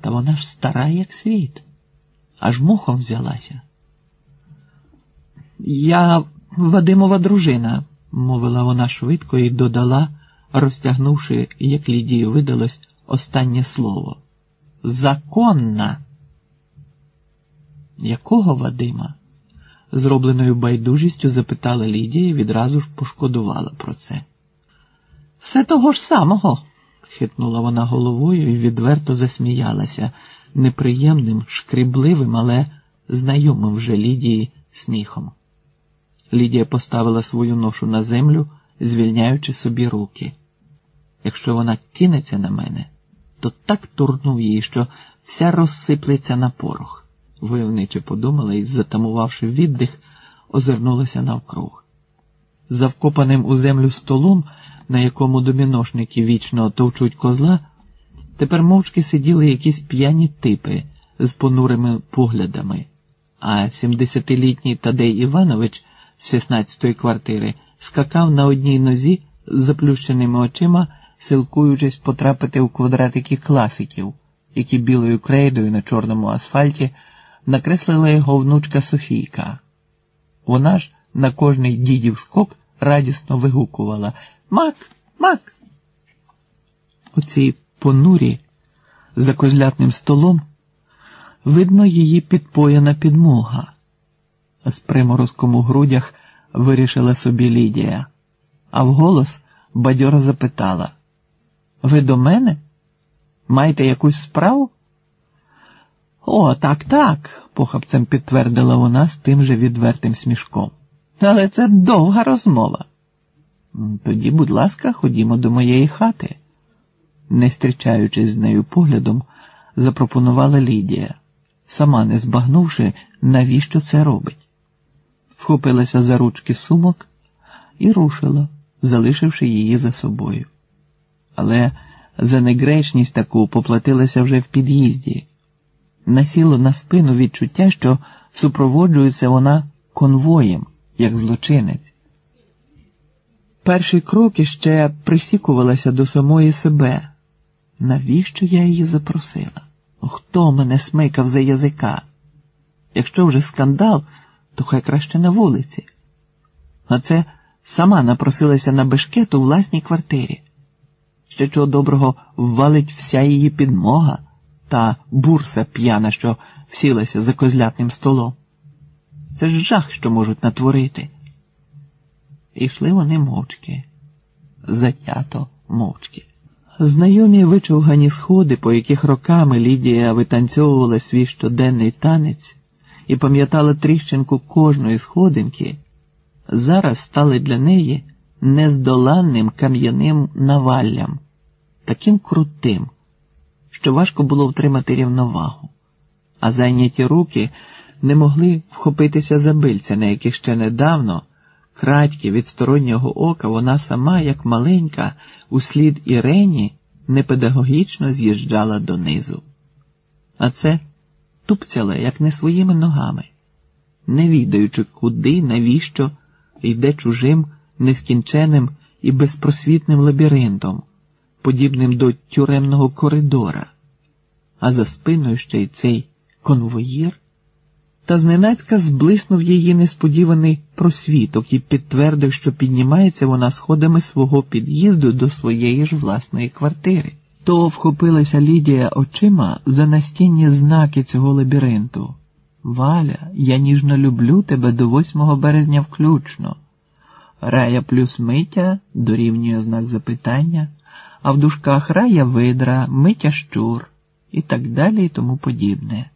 Та вона ж стара, як світ, аж мухом взялася. Я Вадимова дружина, мовила вона швидко і додала, розтягнувши, як Лідії видалось, останнє слово. Законна. Якого Вадима? Зробленою байдужістю запитала Лідія і відразу ж пошкодувала про це. Все того ж самого, хитнула вона головою і відверто засміялася неприємним, шкрібливим, але знайомим вже Лідії сміхом. Лідія поставила свою ношу на землю, звільняючи собі руки. Якщо вона кинеться на мене, то так турнув її, що вся розсиплеться на порох, войовниче подумала і, затамувавши віддих, озирнулася навкруг. За вкопаним у землю столом, на якому доміношники вічно товчуть козла, тепер мовчки сиділи якісь п'яні типи з понурими поглядами, а сімдесятилітній Тадей Іванович з 16-ї квартири скакав на одній нозі з заплющеними очима, силкуючись потрапити у квадратики класиків, які білою крейдою на чорному асфальті накреслила його внучка Софійка. Вона ж на кожний дідів скок радісно вигукувала Мак, мак. У цій понурі за козлятним столом видно її підпояна підмога з приморозком у грудях вирішила собі Лідія, а вголос бадьоро запитала: Ви до мене? Маєте якусь справу? О, так, так, похапцем підтвердила вона з тим же відвертим смішком. Але це довга розмова. Тоді, будь ласка, ходімо до моєї хати, не зустрічаючись з нею поглядом, запропонувала Лідія, сама не збагнувши, навіщо це робить вхопилася за ручки сумок і рушила, залишивши її за собою. Але за негречність таку поплатилася вже в під'їзді. Насіло на спину відчуття, що супроводжується вона конвоєм, як злочинець. Перші кроки ще присікувалася до самої себе. Навіщо я її запросила? Хто мене смикав за язика? Якщо вже скандал, то хай краще на вулиці. А це сама напросилася на бешкет у власній квартирі. Ще чого доброго ввалить вся її підмога та бурса п'яна, що всілася за козлятним столом. Це ж жах, що можуть натворити. І йшли вони мовчки, затято мовчки. Знайомі вичовгані сходи, по яких роками Лідія витанцьовувала свій щоденний танець, і пам'ятала тріщинку кожної сходинки, зараз стали для неї нездоланним кам'яним наваллям, таким крутим, що важко було втримати рівновагу, а зайняті руки не могли вхопитися за бильця, на яких ще недавно, крадьки від стороннього ока, вона сама, як маленька, услід Ірені, непедагогічно з'їжджала донизу. А це тупцяла, як не своїми ногами, не відаючи, куди, навіщо йде чужим, нескінченим і безпросвітним лабіринтом, подібним до тюремного коридора, а за спиною ще й цей конвоїр. Та зненацька зблиснув її несподіваний просвіток і підтвердив, що піднімається вона сходами свого під'їзду до своєї ж власної квартири то вхопилася Лідія очима за настінні знаки цього лабіринту. Валя, я ніжно люблю тебе до 8 березня включно. Рая плюс миття дорівнює знак запитання, а в дужках рая видра, миття щур і так далі і тому подібне.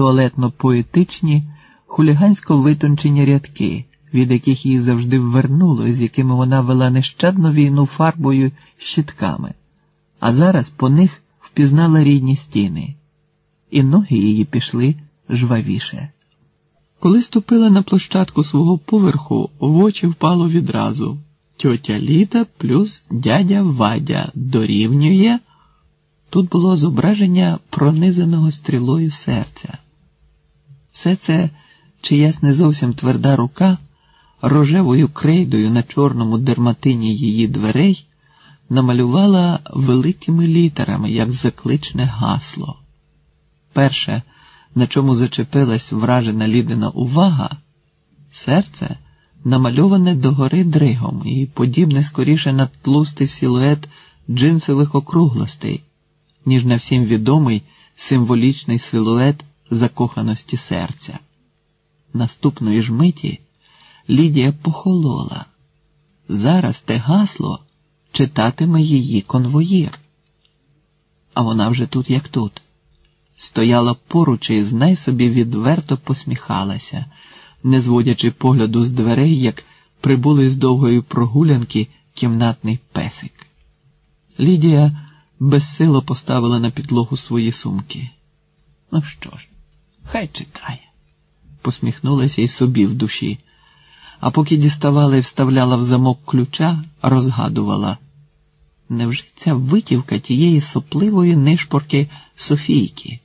Туалетно поетичні, хулігансько витончені рядки, від яких її завжди ввернуло, з якими вона вела нещадну війну фарбою щитками а зараз по них впізнала рідні стіни, і ноги її пішли жвавіше. Коли ступила на площадку свого поверху, в очі впало відразу тьотя Ліда плюс дядя Вадя дорівнює. Тут було зображення пронизаного стрілою серця. Все це чиясь не зовсім тверда рука рожевою крейдою на чорному дерматині її дверей намалювала великими літерами, як закличне гасло. перше, на чому зачепилась вражена Лідина увага, серце намальоване догори дригом і подібне скоріше на тлустий силует джинсових округлостей, ніж на всім відомий символічний силует закоханості серця. Наступної ж миті Лідія похолола. Зараз те гасло читатиме її конвоїр. А вона вже тут, як тут, стояла поруч і знай собі відверто посміхалася, не зводячи погляду з дверей, як прибули з довгої прогулянки кімнатний песик. Лідія безсило поставила на підлогу свої сумки. Ну що ж, хай читає, посміхнулася й собі в душі а поки діставала і вставляла в замок ключа, розгадувала. Невже ця витівка тієї сопливої нишпорки Софійки?